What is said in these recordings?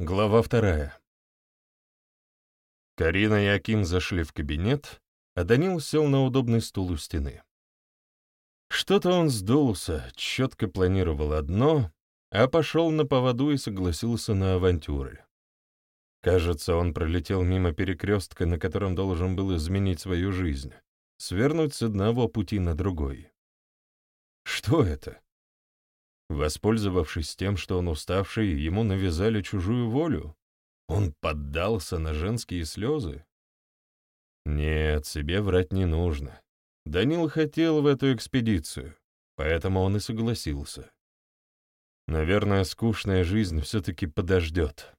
Глава вторая. Карина и Аким зашли в кабинет, а Данил сел на удобный стул у стены. Что-то он сдулся, четко планировал одно, а пошел на поводу и согласился на авантюры. Кажется, он пролетел мимо перекрестка, на котором должен был изменить свою жизнь, свернуть с одного пути на другой. Что это? Воспользовавшись тем, что он уставший, ему навязали чужую волю? Он поддался на женские слезы? Нет, себе врать не нужно. Данил хотел в эту экспедицию, поэтому он и согласился. Наверное, скучная жизнь все-таки подождет.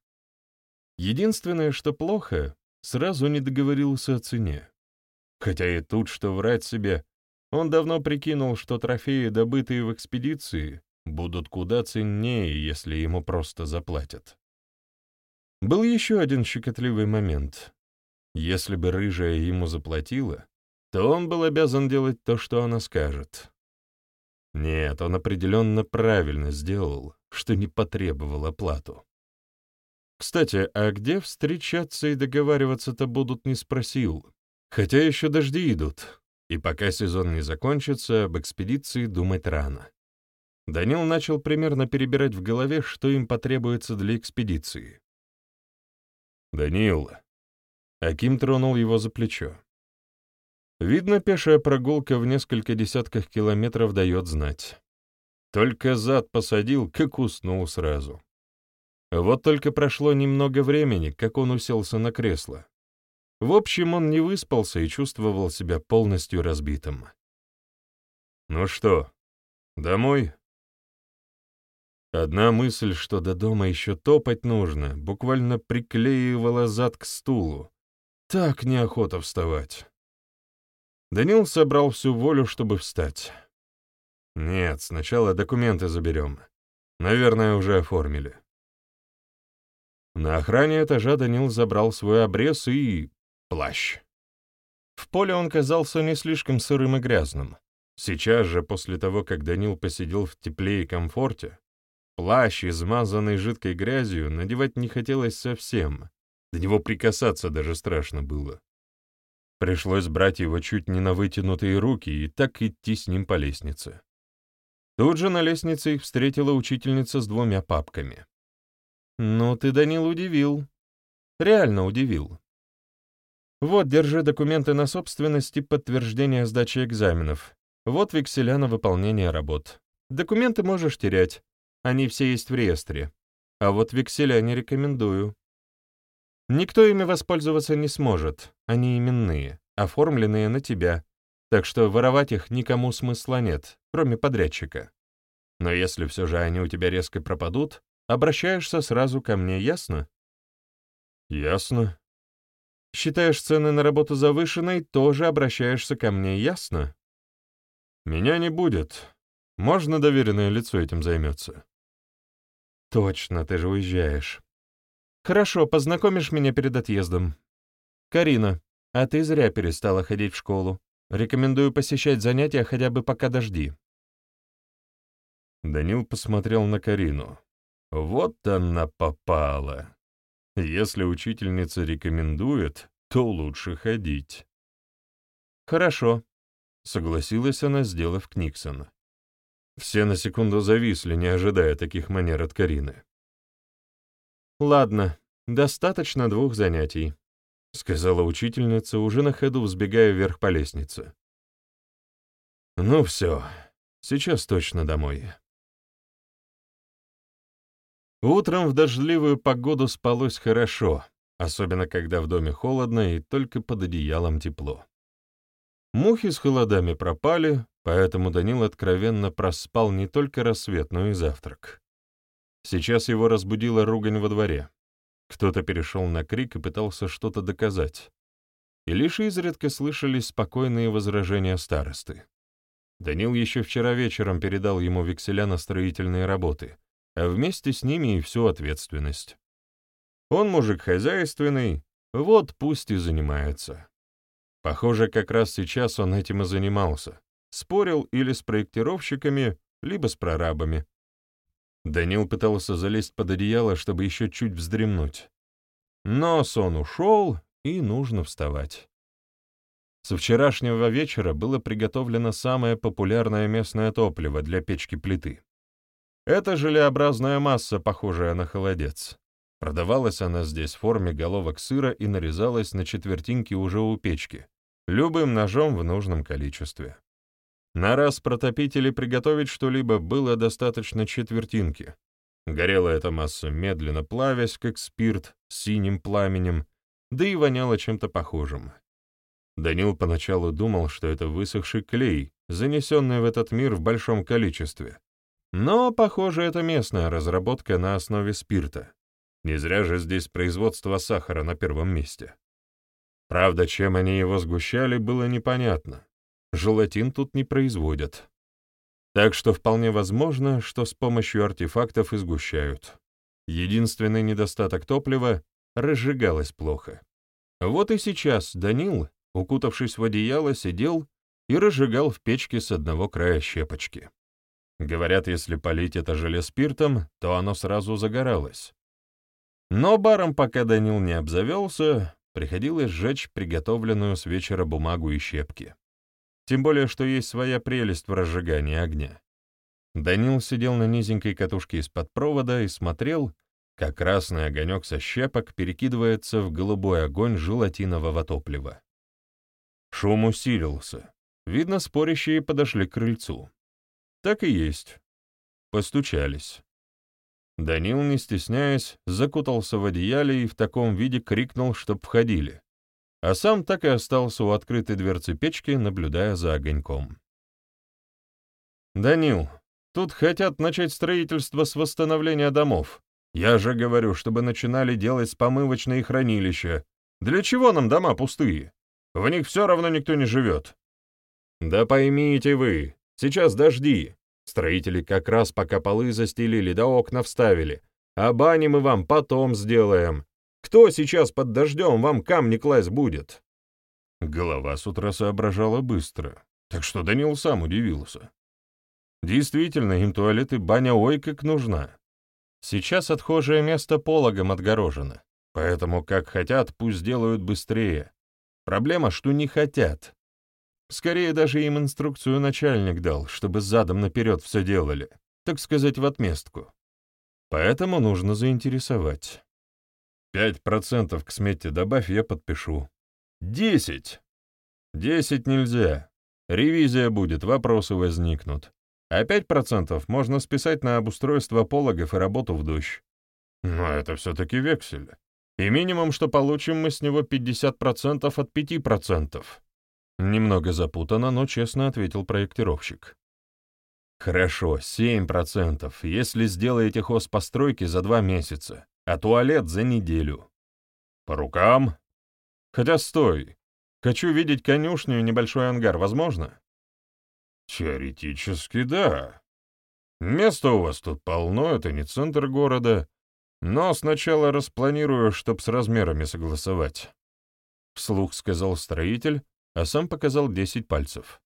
Единственное, что плохо, сразу не договорился о цене. Хотя и тут, что врать себе, он давно прикинул, что трофеи, добытые в экспедиции, будут куда ценнее, если ему просто заплатят. Был еще один щекотливый момент. Если бы рыжая ему заплатила, то он был обязан делать то, что она скажет. Нет, он определенно правильно сделал, что не потребовал оплату. Кстати, а где встречаться и договариваться-то будут, не спросил. Хотя еще дожди идут, и пока сезон не закончится, об экспедиции думать рано. Данил начал примерно перебирать в голове, что им потребуется для экспедиции. «Данил!» Аким тронул его за плечо. Видно, пешая прогулка в несколько десятках километров дает знать. Только зад посадил, как уснул сразу. Вот только прошло немного времени, как он уселся на кресло. В общем, он не выспался и чувствовал себя полностью разбитым. «Ну что, домой?» Одна мысль, что до дома еще топать нужно, буквально приклеивала зад к стулу. Так неохота вставать. Данил собрал всю волю, чтобы встать. Нет, сначала документы заберем. Наверное, уже оформили. На охране этажа Данил забрал свой обрез и... плащ. В поле он казался не слишком сырым и грязным. Сейчас же, после того, как Данил посидел в тепле и комфорте, Плащ, измазанный жидкой грязью, надевать не хотелось совсем. До него прикасаться даже страшно было. Пришлось брать его чуть не на вытянутые руки и так идти с ним по лестнице. Тут же на лестнице их встретила учительница с двумя папками. «Ну, ты, Данил, удивил. Реально удивил. Вот, держи документы на собственность и подтверждение сдачи экзаменов. Вот векселя на выполнение работ. Документы можешь терять. Они все есть в реестре. А вот векселя не рекомендую. Никто ими воспользоваться не сможет. Они именные, оформленные на тебя. Так что воровать их никому смысла нет, кроме подрядчика. Но если все же они у тебя резко пропадут, обращаешься сразу ко мне, ясно? Ясно. Считаешь цены на работу завышенной, тоже обращаешься ко мне, ясно? Меня не будет. Можно доверенное лицо этим займется? Точно, ты же уезжаешь. Хорошо, познакомишь меня перед отъездом. Карина, а ты зря перестала ходить в школу. Рекомендую посещать занятия хотя бы пока дожди. Данил посмотрел на Карину. Вот она попала. Если учительница рекомендует, то лучше ходить. Хорошо, согласилась она, сделав Книксон. Все на секунду зависли, не ожидая таких манер от Карины. «Ладно, достаточно двух занятий», — сказала учительница, уже на ходу взбегая вверх по лестнице. «Ну все, сейчас точно домой». Утром в дождливую погоду спалось хорошо, особенно когда в доме холодно и только под одеялом тепло. Мухи с холодами пропали, поэтому Данил откровенно проспал не только рассвет, но и завтрак. Сейчас его разбудила ругань во дворе. Кто-то перешел на крик и пытался что-то доказать. И лишь изредка слышались спокойные возражения старосты. Данил еще вчера вечером передал ему векселя на строительные работы, а вместе с ними и всю ответственность. Он мужик хозяйственный, вот пусть и занимается. Похоже, как раз сейчас он этим и занимался. Спорил или с проектировщиками, либо с прорабами. Данил пытался залезть под одеяло, чтобы еще чуть вздремнуть. Но сон ушел, и нужно вставать. Со вчерашнего вечера было приготовлено самое популярное местное топливо для печки плиты. Это желеобразная масса, похожая на холодец. Продавалась она здесь в форме головок сыра и нарезалась на четвертинки уже у печки, любым ножом в нужном количестве. На раз протопить или приготовить что-либо было достаточно четвертинки. Горела эта масса медленно плавясь, как спирт, синим пламенем, да и воняла чем-то похожим. Данил поначалу думал, что это высохший клей, занесенный в этот мир в большом количестве. Но, похоже, это местная разработка на основе спирта. Не зря же здесь производство сахара на первом месте. Правда, чем они его сгущали, было непонятно. Желатин тут не производят. Так что вполне возможно, что с помощью артефактов и сгущают. Единственный недостаток топлива — разжигалось плохо. Вот и сейчас Данил, укутавшись в одеяло, сидел и разжигал в печке с одного края щепочки. Говорят, если полить это желе спиртом, то оно сразу загоралось. Но баром, пока Данил не обзавелся, приходилось сжечь приготовленную с вечера бумагу и щепки. Тем более, что есть своя прелесть в разжигании огня. Данил сидел на низенькой катушке из-под провода и смотрел, как красный огонек со щепок перекидывается в голубой огонь желатинового топлива. Шум усилился. Видно, спорящие подошли к крыльцу. Так и есть. Постучались. Данил, не стесняясь, закутался в одеяле и в таком виде крикнул, чтоб входили. А сам так и остался у открытой дверцы печки, наблюдая за огоньком. «Данил, тут хотят начать строительство с восстановления домов. Я же говорю, чтобы начинали делать с помывочные хранилища. Для чего нам дома пустые? В них все равно никто не живет». «Да поймите вы, сейчас дожди. Строители как раз пока полы застелили да окна вставили, а бани мы вам потом сделаем. Кто сейчас под дождем вам камни класть будет?» Голова с утра соображала быстро, так что Данил сам удивился. Действительно, им туалет и баня ой как нужна. Сейчас отхожее место пологом отгорожено, поэтому как хотят, пусть делают быстрее. Проблема, что не хотят. Скорее даже им инструкцию начальник дал, чтобы задом наперед все делали, так сказать, в отместку. Поэтому нужно заинтересовать. Пять процентов к смете добавь, я подпишу. Десять! Десять нельзя. Ревизия будет, вопросы возникнут. А пять процентов можно списать на обустройство пологов и работу в дождь. Но это все-таки вексель. И минимум, что получим мы с него 50% от 5%. Немного запутанно, но честно ответил проектировщик. Хорошо, 7%, если сделаете хозпостройки за два месяца, а туалет за неделю. По рукам? Хотя стой. Хочу видеть конюшню и небольшой ангар, возможно? Теоретически, да. Места у вас тут полно, это не центр города. Но сначала распланирую, чтоб с размерами согласовать. Вслух сказал строитель, а сам показал десять пальцев.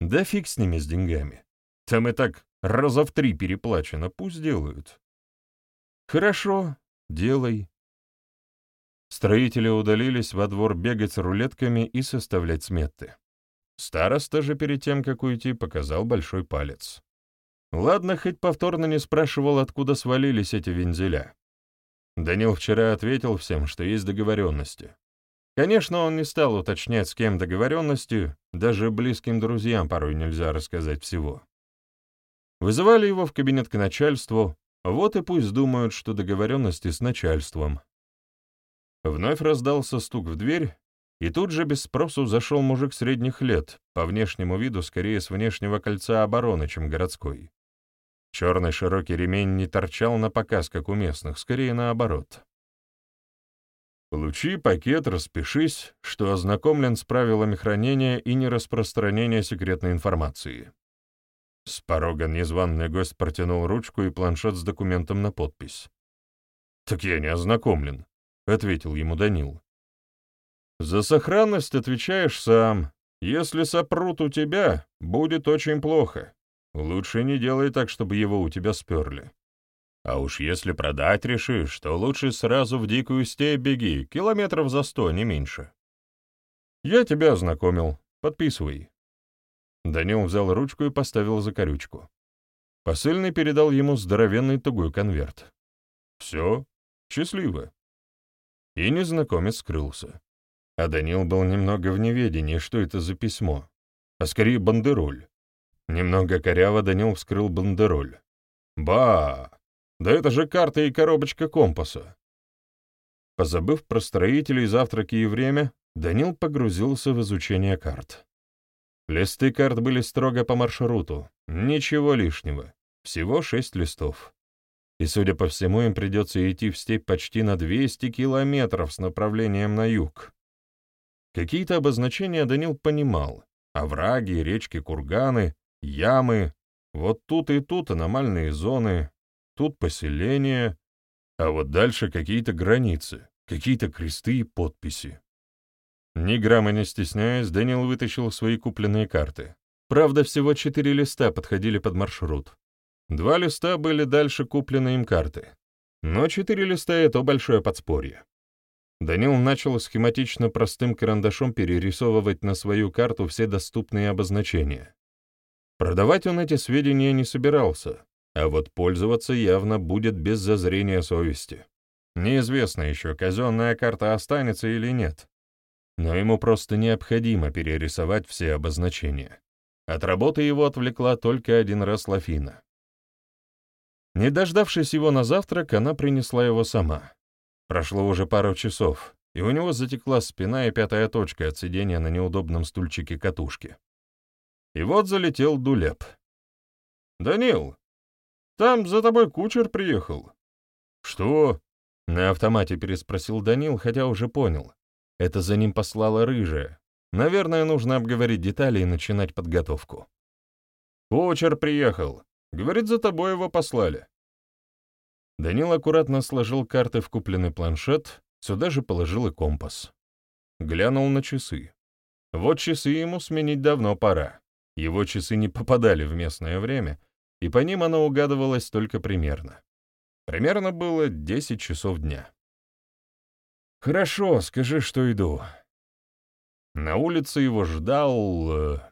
Да фиг с ними, с деньгами. Там и так раза в три переплачено, пусть делают. Хорошо, делай. Строители удалились во двор бегать рулетками и составлять сметы. Староста же перед тем, как уйти, показал большой палец. Ладно, хоть повторно не спрашивал, откуда свалились эти вензеля. Данил вчера ответил всем, что есть договоренности. Конечно, он не стал уточнять, с кем договоренности, даже близким друзьям порой нельзя рассказать всего. Вызывали его в кабинет к начальству, вот и пусть думают, что договоренности с начальством. Вновь раздался стук в дверь, и тут же без спросу зашел мужик средних лет, по внешнему виду скорее с внешнего кольца обороны, чем городской. Черный широкий ремень не торчал на показ, как у местных, скорее наоборот. Получи пакет, распишись, что ознакомлен с правилами хранения и нераспространения секретной информации. С порога незваный гость протянул ручку и планшет с документом на подпись. «Так я не ознакомлен», — ответил ему Данил. «За сохранность отвечаешь сам. Если сопрут у тебя, будет очень плохо. Лучше не делай так, чтобы его у тебя сперли. А уж если продать решишь, то лучше сразу в дикую степь беги, километров за сто, не меньше. Я тебя ознакомил, подписывай. Данил взял ручку и поставил закорючку. Посыльный передал ему здоровенный тугой конверт. Все, счастливо. И незнакомец скрылся. А Данил был немного в неведении, что это за письмо, а скорее бандероль. Немного коряво Данил вскрыл бандероль. Ба! Да это же карта и коробочка компаса. Позабыв про строителей, завтраки и время, Данил погрузился в изучение карт. Листы карт были строго по маршруту, ничего лишнего, всего шесть листов. И, судя по всему, им придется идти в степь почти на 200 километров с направлением на юг. Какие-то обозначения Данил понимал. Овраги, речки, курганы, ямы. Вот тут и тут аномальные зоны, тут поселения, а вот дальше какие-то границы, какие-то кресты и подписи. Ни грамма не стесняясь, Данил вытащил свои купленные карты. Правда, всего четыре листа подходили под маршрут. Два листа были дальше куплены им карты. Но четыре листа — это большое подспорье. Данил начал схематично простым карандашом перерисовывать на свою карту все доступные обозначения. Продавать он эти сведения не собирался, а вот пользоваться явно будет без зазрения совести. Неизвестно еще, казенная карта останется или нет. Но ему просто необходимо перерисовать все обозначения. От работы его отвлекла только один раз Лафина. Не дождавшись его на завтрак, она принесла его сама. Прошло уже пару часов, и у него затекла спина и пятая точка от сидения на неудобном стульчике катушки. И вот залетел Дулеп. «Данил, там за тобой кучер приехал». «Что?» — на автомате переспросил Данил, хотя уже понял. Это за ним послала рыжая. Наверное, нужно обговорить детали и начинать подготовку. «Кучер приехал. Говорит, за тобой его послали». Данил аккуратно сложил карты в купленный планшет, сюда же положил и компас. Глянул на часы. Вот часы ему сменить давно пора. Его часы не попадали в местное время, и по ним оно угадывалось только примерно. Примерно было 10 часов дня. «Хорошо, скажи, что иду». На улице его ждал... Э,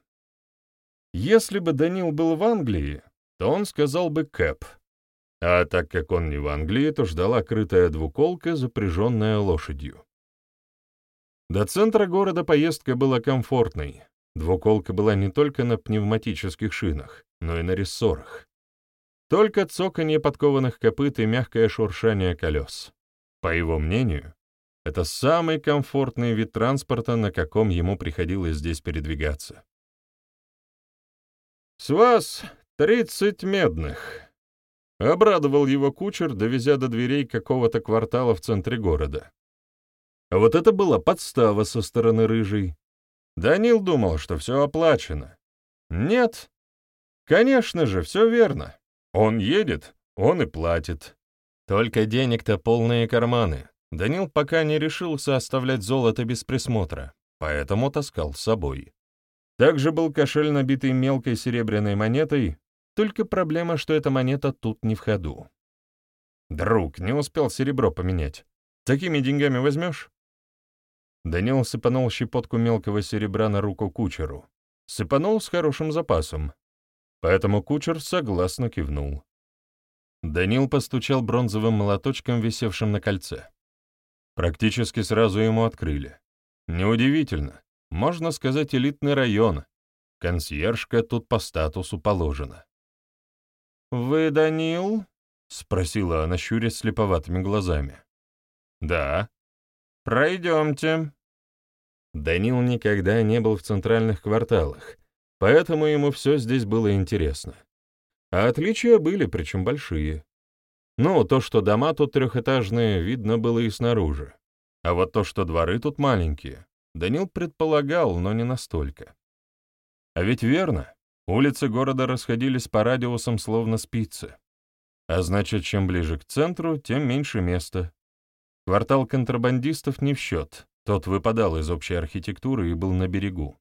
если бы Данил был в Англии, то он сказал бы «Кэп», а так как он не в Англии, то ждала крытая двуколка, запряженная лошадью. До центра города поездка была комфортной. Двуколка была не только на пневматических шинах, но и на рессорах. Только цоканье подкованных копыт и мягкое шуршание колес. По его мнению, это самый комфортный вид транспорта, на каком ему приходилось здесь передвигаться. «С вас тридцать медных», Обрадовал его кучер, довезя до дверей какого-то квартала в центре города. А вот это была подстава со стороны рыжей. Данил думал, что все оплачено. Нет. Конечно же, все верно. Он едет, он и платит. Только денег-то полные карманы. Данил пока не решился оставлять золото без присмотра, поэтому таскал с собой. Также был кошель, набитый мелкой серебряной монетой, только проблема, что эта монета тут не в ходу. «Друг, не успел серебро поменять. Такими деньгами возьмешь?» Данил сыпанул щепотку мелкого серебра на руку кучеру. Сыпанул с хорошим запасом. Поэтому кучер согласно кивнул. Данил постучал бронзовым молоточком, висевшим на кольце. Практически сразу ему открыли. Неудивительно. Можно сказать, элитный район. Консьержка тут по статусу положена. «Вы Данил?» — спросила она, щурясь слеповатыми глазами. «Да». «Пройдемте». Данил никогда не был в центральных кварталах, поэтому ему все здесь было интересно. А отличия были, причем большие. Ну, то, что дома тут трехэтажные, видно было и снаружи. А вот то, что дворы тут маленькие, Данил предполагал, но не настолько. А ведь верно. Улицы города расходились по радиусам словно спицы. А значит, чем ближе к центру, тем меньше места. Квартал контрабандистов не в счет, тот выпадал из общей архитектуры и был на берегу.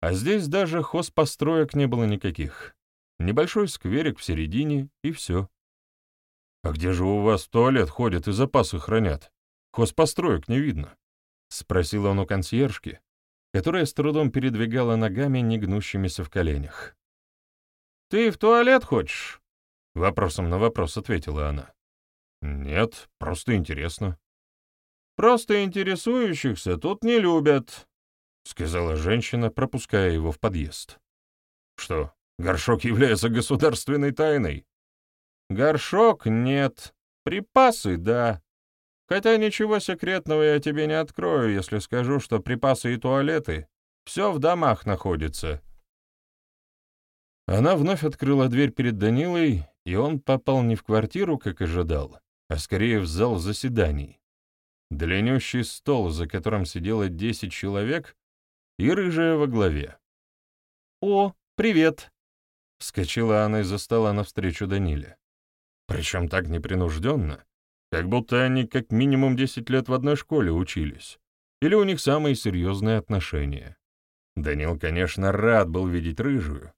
А здесь даже хозпостроек не было никаких. Небольшой скверик в середине, и все. «А где же у вас туалет ходят и запасы хранят? Хозпостроек не видно», — спросил он у консьержки, которая с трудом передвигала ногами, не гнущимися в коленях. «Ты в туалет хочешь?» — вопросом на вопрос ответила она. «Нет, просто интересно». «Просто интересующихся тут не любят», — сказала женщина, пропуская его в подъезд. «Что, горшок является государственной тайной?» «Горшок — нет. Припасы — да. Хотя ничего секретного я тебе не открою, если скажу, что припасы и туалеты — все в домах находится». Она вновь открыла дверь перед Данилой, и он попал не в квартиру, как ожидал, а скорее в зал заседаний. Длиннющий стол, за которым сидело десять человек, и рыжая во главе. «О, привет!» — вскочила она из-за стола навстречу Даниле. Причем так непринужденно, как будто они как минимум десять лет в одной школе учились, или у них самые серьезные отношения. Данил, конечно, рад был видеть рыжую,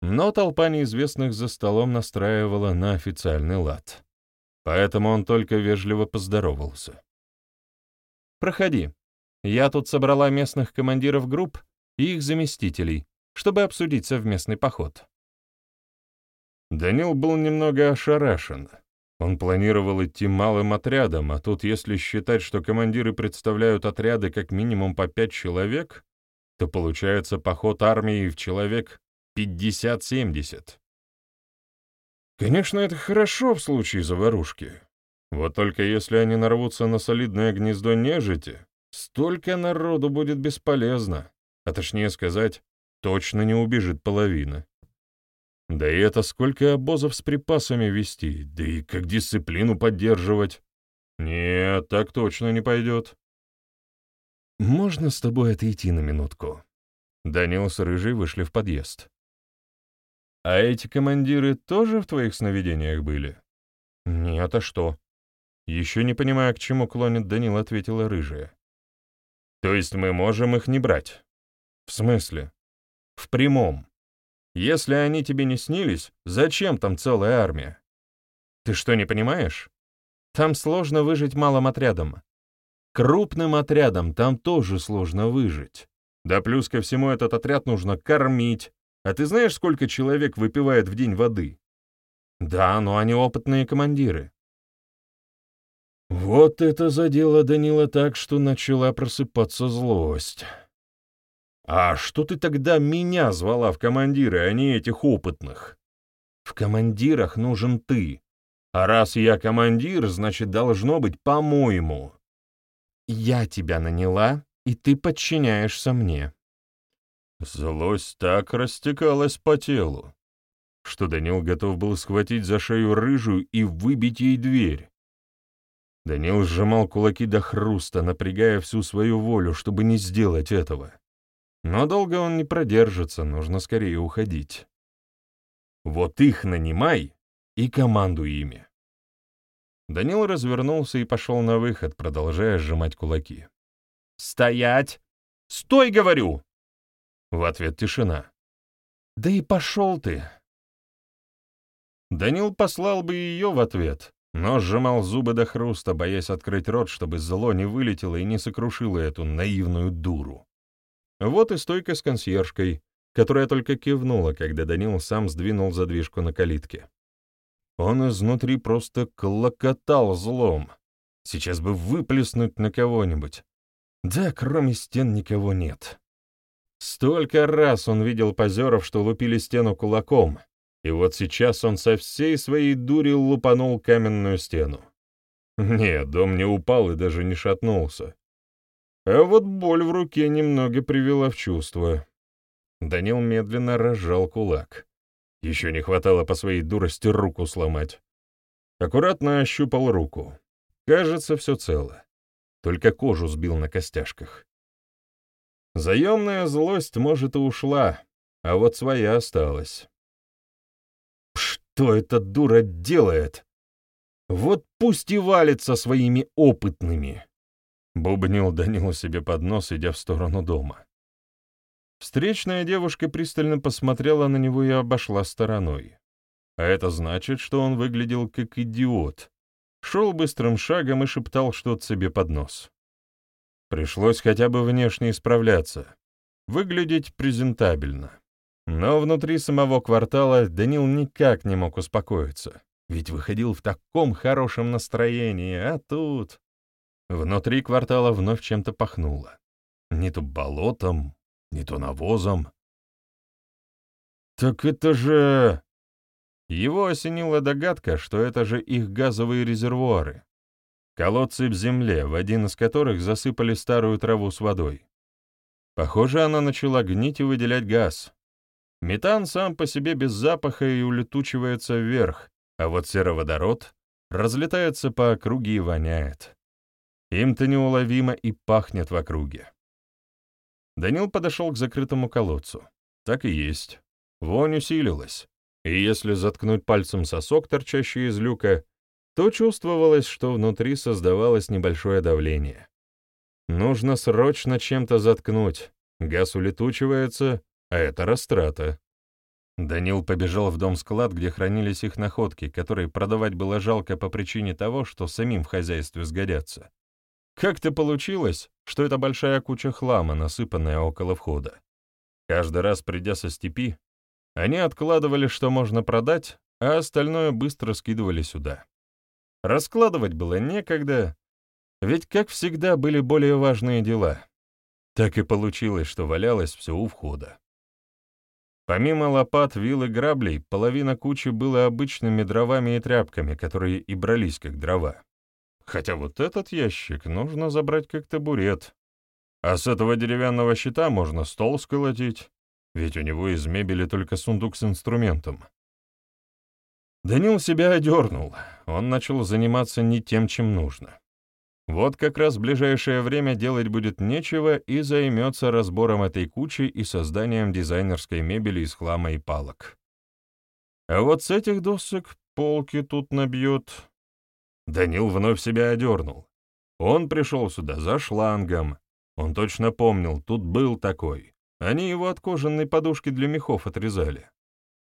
но толпа неизвестных за столом настраивала на официальный лад. Поэтому он только вежливо поздоровался. «Проходи. Я тут собрала местных командиров групп и их заместителей, чтобы обсудить совместный поход». Данил был немного ошарашен. Он планировал идти малым отрядом, а тут, если считать, что командиры представляют отряды как минимум по пять человек, то получается поход армии в человек 50-70. Конечно, это хорошо в случае заварушки. Вот только если они нарвутся на солидное гнездо нежити, столько народу будет бесполезно, а точнее сказать, точно не убежит половина. Да и это сколько обозов с припасами вести, да и как дисциплину поддерживать. Нет, так точно не пойдет. «Можно с тобой отойти на минутку?» Данил с Рыжей вышли в подъезд. «А эти командиры тоже в твоих сновидениях были?» «Нет, а что?» Еще не понимая, к чему клонит Данил, ответила Рыжая. «То есть мы можем их не брать?» «В смысле?» «В прямом. Если они тебе не снились, зачем там целая армия? Ты что, не понимаешь? Там сложно выжить малым отрядом. Крупным отрядом там тоже сложно выжить. Да плюс ко всему этот отряд нужно кормить. А ты знаешь, сколько человек выпивает в день воды? Да, но они опытные командиры. Вот это задело Данила так, что начала просыпаться злость. «А что ты тогда меня звала в командиры, а не этих опытных?» «В командирах нужен ты. А раз я командир, значит, должно быть по-моему. Я тебя наняла, и ты подчиняешься мне». Злость так растекалась по телу, что Данил готов был схватить за шею рыжую и выбить ей дверь. Данил сжимал кулаки до хруста, напрягая всю свою волю, чтобы не сделать этого. Но долго он не продержится, нужно скорее уходить. Вот их нанимай и командуй ими. Данил развернулся и пошел на выход, продолжая сжимать кулаки. «Стоять! Стой, говорю!» В ответ тишина. «Да и пошел ты!» Данил послал бы ее в ответ, но сжимал зубы до хруста, боясь открыть рот, чтобы зло не вылетело и не сокрушило эту наивную дуру. Вот и стойка с консьержкой, которая только кивнула, когда Данил сам сдвинул задвижку на калитке. Он изнутри просто клокотал злом. Сейчас бы выплеснуть на кого-нибудь. Да, кроме стен никого нет. Столько раз он видел позеров, что лупили стену кулаком, и вот сейчас он со всей своей дури лупанул каменную стену. Нет, дом не упал и даже не шатнулся. А вот боль в руке немного привела в чувство. Данил медленно разжал кулак. Еще не хватало по своей дурости руку сломать. Аккуратно ощупал руку. Кажется, все цело. Только кожу сбил на костяшках. Заемная злость, может, и ушла, а вот своя осталась. Что эта дура делает? Вот пусть и валится своими опытными. Бубнил Данила себе под нос, идя в сторону дома. Встречная девушка пристально посмотрела на него и обошла стороной. а это значит, что он выглядел как идиот. Шел быстрым шагом и шептал что-то себе под нос. Пришлось хотя бы внешне исправляться, выглядеть презентабельно. Но внутри самого квартала Данил никак не мог успокоиться, ведь выходил в таком хорошем настроении, а тут... Внутри квартала вновь чем-то пахнуло. Не то болотом, не то навозом. «Так это же...» Его осенила догадка, что это же их газовые резервуары. Колодцы в земле, в один из которых засыпали старую траву с водой. Похоже, она начала гнить и выделять газ. Метан сам по себе без запаха и улетучивается вверх, а вот сероводород разлетается по округе и воняет. Им-то неуловимо и пахнет в округе. Данил подошел к закрытому колодцу. Так и есть. Вонь усилилась и если заткнуть пальцем сосок, торчащий из люка, то чувствовалось, что внутри создавалось небольшое давление. Нужно срочно чем-то заткнуть, газ улетучивается, а это растрата. Данил побежал в дом-склад, где хранились их находки, которые продавать было жалко по причине того, что самим в хозяйстве сгодятся. Как-то получилось, что это большая куча хлама, насыпанная около входа. Каждый раз, придя со степи, они откладывали, что можно продать, а остальное быстро скидывали сюда. Раскладывать было некогда, ведь, как всегда, были более важные дела. Так и получилось, что валялось все у входа. Помимо лопат, вил и граблей, половина кучи была обычными дровами и тряпками, которые и брались как дрова. Хотя вот этот ящик нужно забрать как табурет, а с этого деревянного щита можно стол сколотить, ведь у него из мебели только сундук с инструментом. Данил себя одернул, он начал заниматься не тем, чем нужно. Вот как раз в ближайшее время делать будет нечего и займется разбором этой кучи и созданием дизайнерской мебели из хлама и палок. А вот с этих досок полки тут набьет. Данил вновь себя одернул. Он пришел сюда за шлангом. Он точно помнил, тут был такой. Они его от кожаной подушки для мехов отрезали.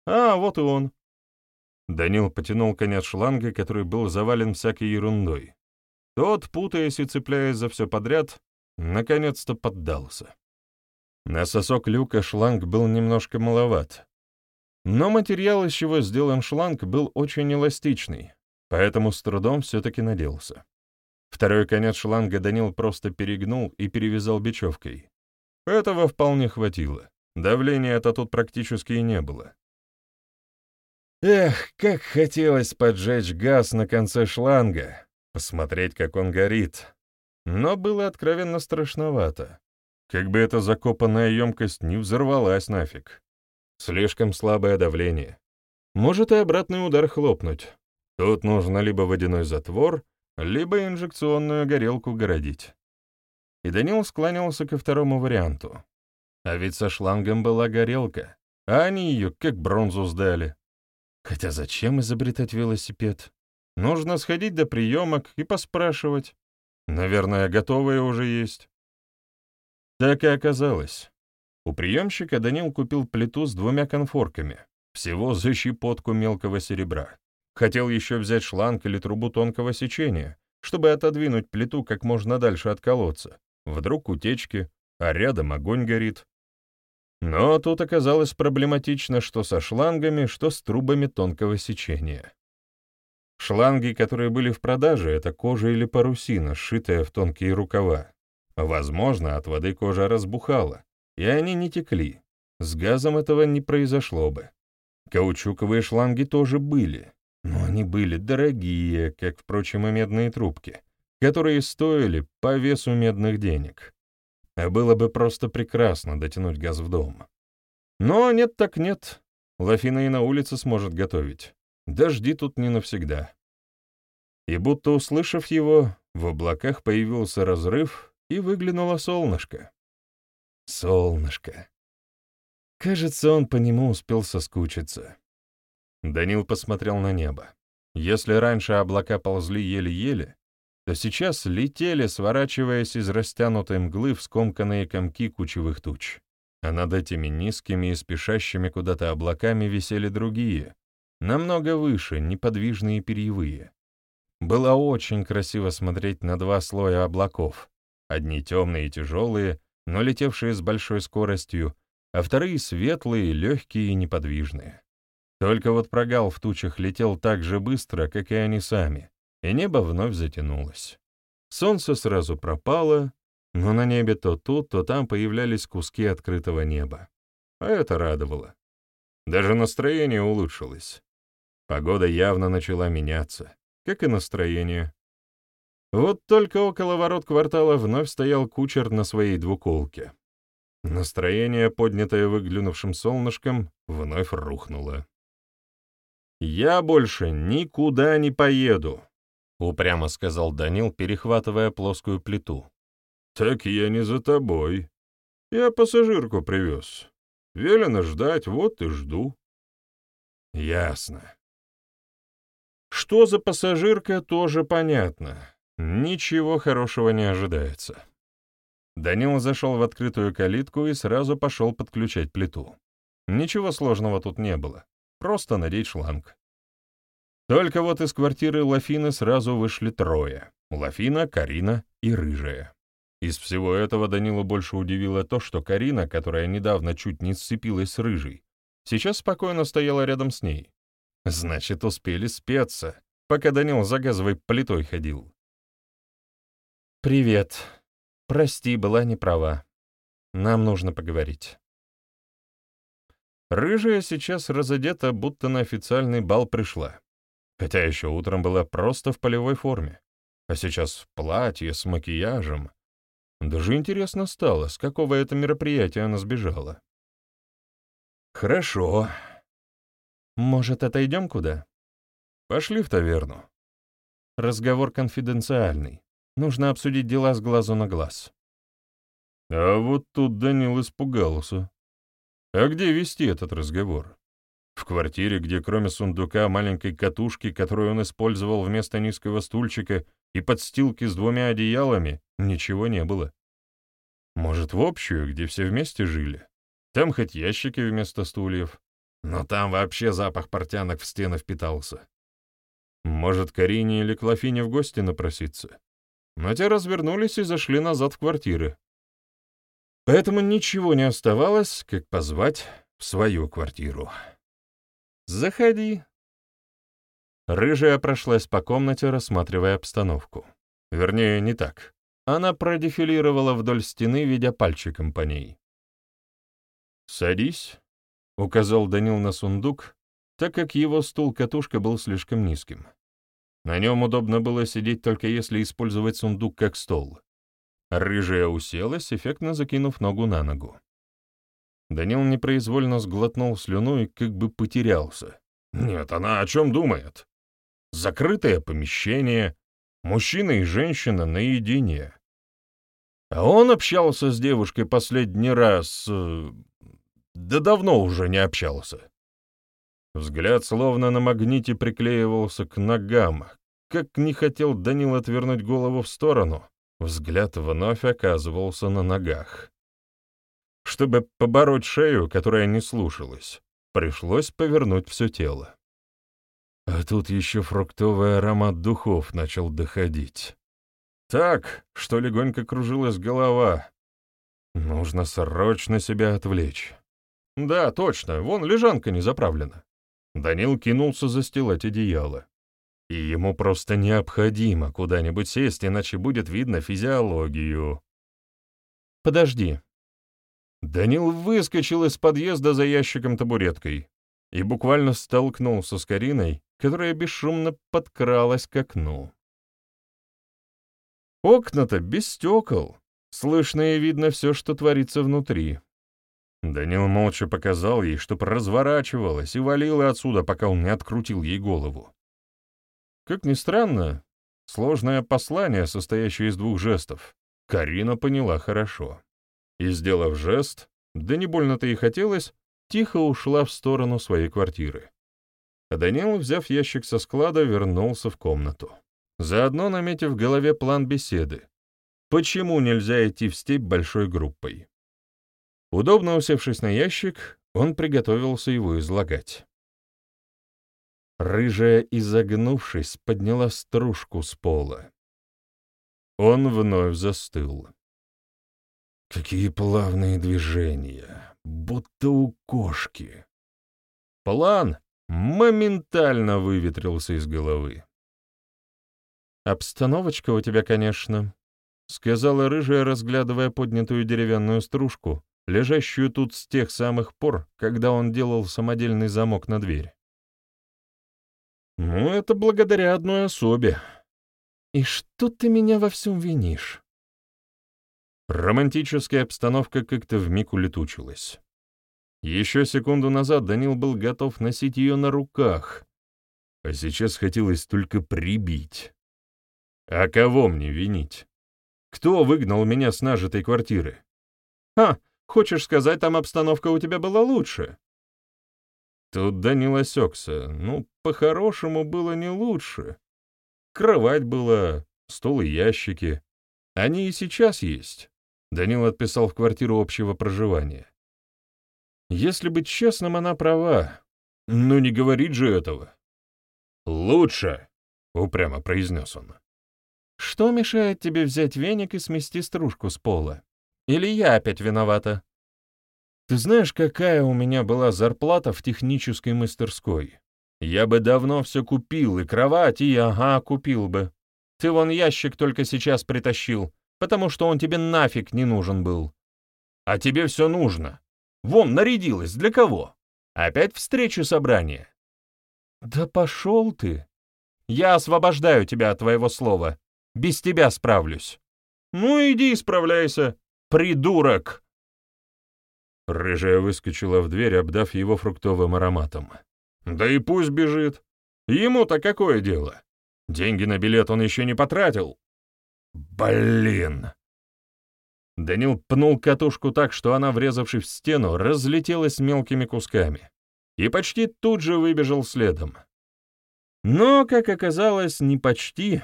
А, вот и он. Данил потянул конец шланга, который был завален всякой ерундой. Тот, путаясь и цепляясь за все подряд, наконец-то поддался. На сосок люка шланг был немножко маловат. Но материал, из чего сделан шланг, был очень эластичный, поэтому с трудом все-таки наделся. Второй конец шланга Данил просто перегнул и перевязал бечевкой. Этого вполне хватило. Давления-то тут практически и не было. Эх, как хотелось поджечь газ на конце шланга, посмотреть, как он горит. Но было откровенно страшновато. Как бы эта закопанная емкость не взорвалась нафиг. Слишком слабое давление. Может и обратный удар хлопнуть. Тут нужно либо водяной затвор, либо инжекционную горелку городить и Данил склонялся ко второму варианту. А ведь со шлангом была горелка, а они ее как бронзу сдали. Хотя зачем изобретать велосипед? Нужно сходить до приемок и поспрашивать. Наверное, готовые уже есть. Так и оказалось. У приемщика Данил купил плиту с двумя конфорками, всего за щепотку мелкого серебра. Хотел еще взять шланг или трубу тонкого сечения, чтобы отодвинуть плиту как можно дальше от колодца, Вдруг утечки, а рядом огонь горит. Но тут оказалось проблематично что со шлангами, что с трубами тонкого сечения. Шланги, которые были в продаже, это кожа или парусина, сшитая в тонкие рукава. Возможно, от воды кожа разбухала, и они не текли. С газом этого не произошло бы. Каучуковые шланги тоже были, но они были дорогие, как, впрочем, и медные трубки которые стоили по весу медных денег. А было бы просто прекрасно дотянуть газ в дом. Но нет так нет. Лафина и на улице сможет готовить. Дожди тут не навсегда. И будто услышав его, в облаках появился разрыв, и выглянуло солнышко. Солнышко. Кажется, он по нему успел соскучиться. Данил посмотрел на небо. Если раньше облака ползли еле-еле, то сейчас летели, сворачиваясь из растянутой мглы в скомканные комки кучевых туч. А над этими низкими и спешащими куда-то облаками висели другие, намного выше, неподвижные перьевые. Было очень красиво смотреть на два слоя облаков, одни темные и тяжелые, но летевшие с большой скоростью, а вторые светлые, легкие и неподвижные. Только вот прогал в тучах летел так же быстро, как и они сами, и небо вновь затянулось. Солнце сразу пропало, но на небе то тут, то там появлялись куски открытого неба. А это радовало. Даже настроение улучшилось. Погода явно начала меняться, как и настроение. Вот только около ворот квартала вновь стоял кучер на своей двуколке. Настроение, поднятое выглянувшим солнышком, вновь рухнуло. «Я больше никуда не поеду», — упрямо сказал Данил, перехватывая плоскую плиту. «Так я не за тобой. Я пассажирку привез. Велено ждать, вот и жду». «Ясно». Что за пассажирка, тоже понятно. Ничего хорошего не ожидается. Данил зашел в открытую калитку и сразу пошел подключать плиту. Ничего сложного тут не было. Просто надеть шланг. Только вот из квартиры Лафины сразу вышли трое. Лафина, Карина и Рыжая. Из всего этого Данила больше удивило то, что Карина, которая недавно чуть не сцепилась с Рыжей, сейчас спокойно стояла рядом с ней. Значит, успели спеться, пока Данил за газовой плитой ходил. «Привет. Прости, была не права. Нам нужно поговорить». Рыжая сейчас разодета, будто на официальный бал пришла. Хотя еще утром была просто в полевой форме. А сейчас в платье с макияжем, даже интересно стало, с какого это мероприятия она сбежала. «Хорошо. Может, отойдем куда?» «Пошли в таверну». Разговор конфиденциальный. Нужно обсудить дела с глазу на глаз. А вот тут Данил испугался. А где вести этот разговор? В квартире, где кроме сундука маленькой катушки, которую он использовал вместо низкого стульчика, и подстилки с двумя одеялами, ничего не было. Может, в общую, где все вместе жили? Там хоть ящики вместо стульев, но там вообще запах портянок в стены впитался. Может, Карине или Клофине в гости напроситься? Но те развернулись и зашли назад в квартиры. Поэтому ничего не оставалось, как позвать в свою квартиру. «Заходи», Рыжая прошлась по комнате, рассматривая обстановку. Вернее, не так. Она продефилировала вдоль стены, ведя пальчиком по ней. «Садись», — указал Данил на сундук, так как его стул-катушка был слишком низким. На нем удобно было сидеть только если использовать сундук как стол. Рыжая уселась, эффектно закинув ногу на ногу. Данил непроизвольно сглотнул слюну и как бы потерялся. Нет, она о чем думает? закрытое помещение, мужчина и женщина наедине. А он общался с девушкой последний раз... Э, да давно уже не общался. Взгляд словно на магните приклеивался к ногам. Как не хотел Данил отвернуть голову в сторону, взгляд вновь оказывался на ногах. Чтобы побороть шею, которая не слушалась, пришлось повернуть все тело. А тут еще фруктовый аромат духов начал доходить. Так, что легонько кружилась голова. Нужно срочно себя отвлечь. Да, точно, вон лежанка не заправлена. Данил кинулся застилать одеяло. И ему просто необходимо куда-нибудь сесть, иначе будет видно физиологию. «Подожди». Данил выскочил из подъезда за ящиком-табуреткой и буквально столкнулся с Кариной, которая бесшумно подкралась к окну. Окна-то без стекол, слышно и видно все, что творится внутри. Данил молча показал ей, чтоб разворачивалась и валила отсюда, пока он не открутил ей голову. Как ни странно, сложное послание, состоящее из двух жестов, Карина поняла хорошо. И, сделав жест, да не больно-то и хотелось, тихо ушла в сторону своей квартиры а Данил, взяв ящик со склада, вернулся в комнату. Заодно наметив в голове план беседы. Почему нельзя идти в степь большой группой? Удобно усевшись на ящик, он приготовился его излагать. Рыжая, изогнувшись, подняла стружку с пола. Он вновь застыл. Какие плавные движения, будто у кошки. План моментально выветрился из головы. «Обстановочка у тебя, конечно», — сказала рыжая, разглядывая поднятую деревянную стружку, лежащую тут с тех самых пор, когда он делал самодельный замок на дверь. «Ну, это благодаря одной особе». «И что ты меня во всем винишь?» Романтическая обстановка как-то вмиг улетучилась. Еще секунду назад Данил был готов носить ее на руках, а сейчас хотелось только прибить. А кого мне винить? Кто выгнал меня с нажитой квартиры? А, хочешь сказать, там обстановка у тебя была лучше? Тут Данил осекся. Ну, по-хорошему было не лучше. Кровать была, стол и ящики. Они и сейчас есть. Данил отписал в квартиру общего проживания. Если быть честным, она права. Но не говорит же этого. «Лучше!» — упрямо произнес он. «Что мешает тебе взять веник и смести стружку с пола? Или я опять виновата?» «Ты знаешь, какая у меня была зарплата в технической мастерской? Я бы давно все купил, и кровать, и ага, купил бы. Ты вон ящик только сейчас притащил, потому что он тебе нафиг не нужен был. А тебе все нужно. Вон, нарядилась. Для кого? Опять встречу собрания. Да пошел ты. Я освобождаю тебя от твоего слова. Без тебя справлюсь. Ну, иди и справляйся, придурок. Рыжая выскочила в дверь, обдав его фруктовым ароматом. Да и пусть бежит. Ему-то какое дело? Деньги на билет он еще не потратил. Блин! Данил пнул катушку так, что она, врезавшись в стену, разлетелась мелкими кусками, и почти тут же выбежал следом. Но, как оказалось, не почти.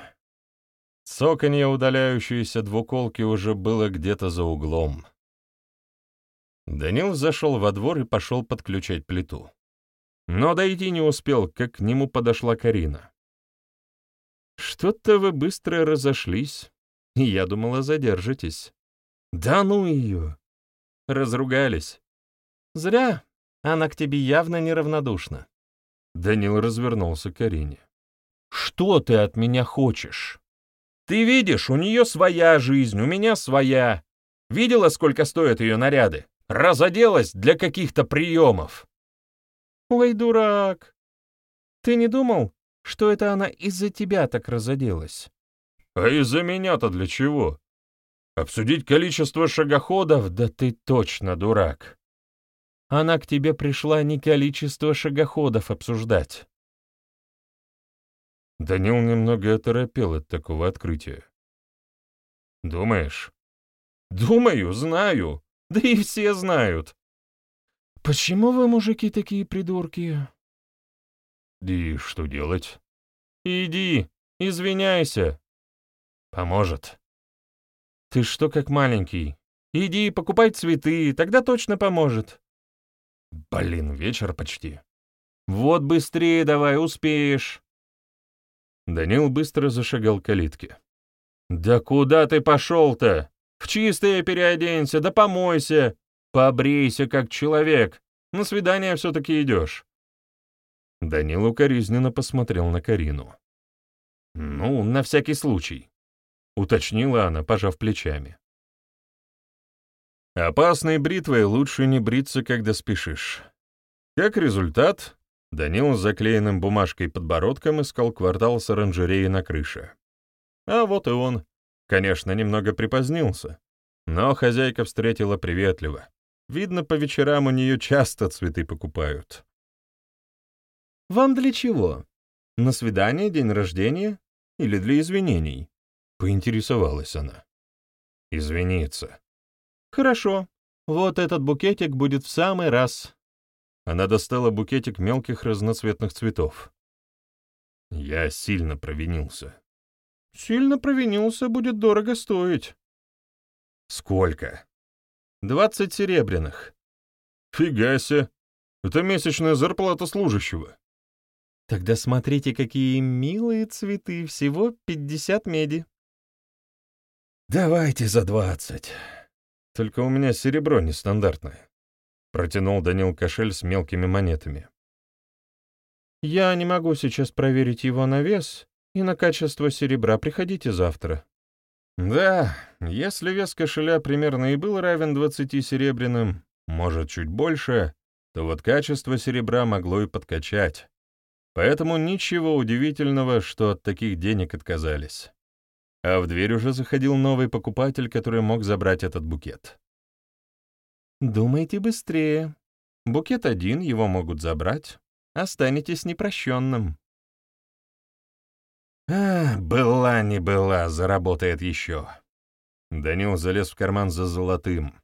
Цоканье удаляющейся двуколки уже было где-то за углом. Данил зашел во двор и пошел подключать плиту. Но дойти не успел, как к нему подошла Карина. «Что-то вы быстро разошлись, я думала, задержитесь». «Да ну ее!» Разругались. «Зря. Она к тебе явно неравнодушна». Данил развернулся к Карине. «Что ты от меня хочешь? Ты видишь, у нее своя жизнь, у меня своя. Видела, сколько стоят ее наряды? Разоделась для каких-то приемов». «Ой, дурак! Ты не думал, что это она из-за тебя так разоделась?» «А из-за меня-то для чего? Обсудить количество шагоходов? Да ты точно дурак. Она к тебе пришла не количество шагоходов обсуждать. Данил немного оторопел от такого открытия. «Думаешь?» «Думаю, знаю. Да и все знают». «Почему вы, мужики, такие придурки?» «И что делать?» «Иди, извиняйся». «Поможет». «Ты что как маленький? Иди, покупай цветы, тогда точно поможет». «Блин, вечер почти». «Вот быстрее давай, успеешь». Данил быстро зашагал к калитке. «Да куда ты пошел-то? В чистое переоденься, да помойся, побрейся как человек, на свидание все-таки идешь». Данил укоризненно посмотрел на Карину. «Ну, на всякий случай. — уточнила она, пожав плечами. Опасной бритвой лучше не бриться, когда спешишь. Как результат, Данил с заклеенным бумажкой подбородком искал квартал с оранжереей на крыше. А вот и он. Конечно, немного припозднился, но хозяйка встретила приветливо. Видно, по вечерам у нее часто цветы покупают. «Вам для чего? На свидание, день рождения или для извинений?» Поинтересовалась она. «Извиниться». «Хорошо. Вот этот букетик будет в самый раз». Она достала букетик мелких разноцветных цветов. Я сильно провинился. «Сильно провинился, будет дорого стоить». «Сколько?» «Двадцать серебряных». «Фига себе! Это месячная зарплата служащего». Тогда смотрите, какие милые цветы, всего пятьдесят меди. Давайте за двадцать. Только у меня серебро нестандартное. Протянул Данил кошель с мелкими монетами. Я не могу сейчас проверить его на вес и на качество серебра. Приходите завтра. Да, если вес кошеля примерно и был равен двадцати серебряным, может, чуть больше, то вот качество серебра могло и подкачать. Поэтому ничего удивительного, что от таких денег отказались. А в дверь уже заходил новый покупатель, который мог забрать этот букет. «Думайте быстрее. Букет один, его могут забрать. Останетесь непрощенным». «А, была не была, заработает еще». Данил залез в карман за золотым.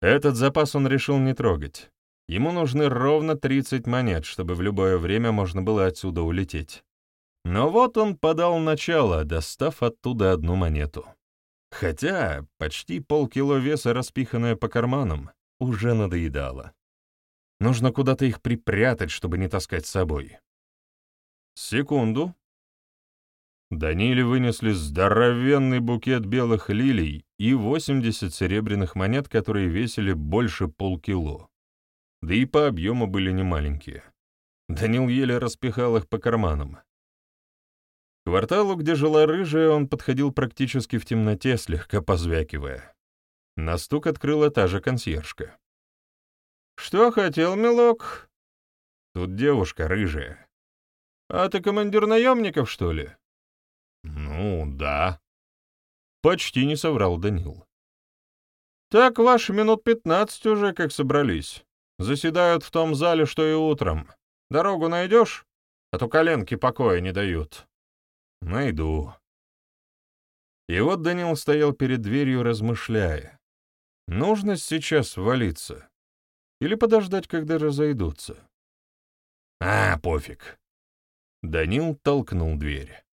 Этот запас он решил не трогать. Ему нужны ровно 30 монет, чтобы в любое время можно было отсюда улететь. Но вот он подал начало, достав оттуда одну монету. Хотя почти полкило веса, распиханное по карманам, уже надоедало. Нужно куда-то их припрятать, чтобы не таскать с собой. Секунду. Даниле вынесли здоровенный букет белых лилий и 80 серебряных монет, которые весили больше полкило да и по объему были немаленькие. Данил еле распихал их по карманам. Кварталу, где жила рыжая, он подходил практически в темноте, слегка позвякивая. На стук открыла та же консьержка. «Что хотел, милок?» «Тут девушка рыжая». «А ты командир наемников, что ли?» «Ну, да». Почти не соврал Данил. «Так ваши минут пятнадцать уже как собрались. Заседают в том зале, что и утром. Дорогу найдешь? А то коленки покоя не дают. Найду. И вот Данил стоял перед дверью, размышляя. Нужно сейчас валиться? Или подождать, когда разойдутся? А, пофиг. Данил толкнул дверь.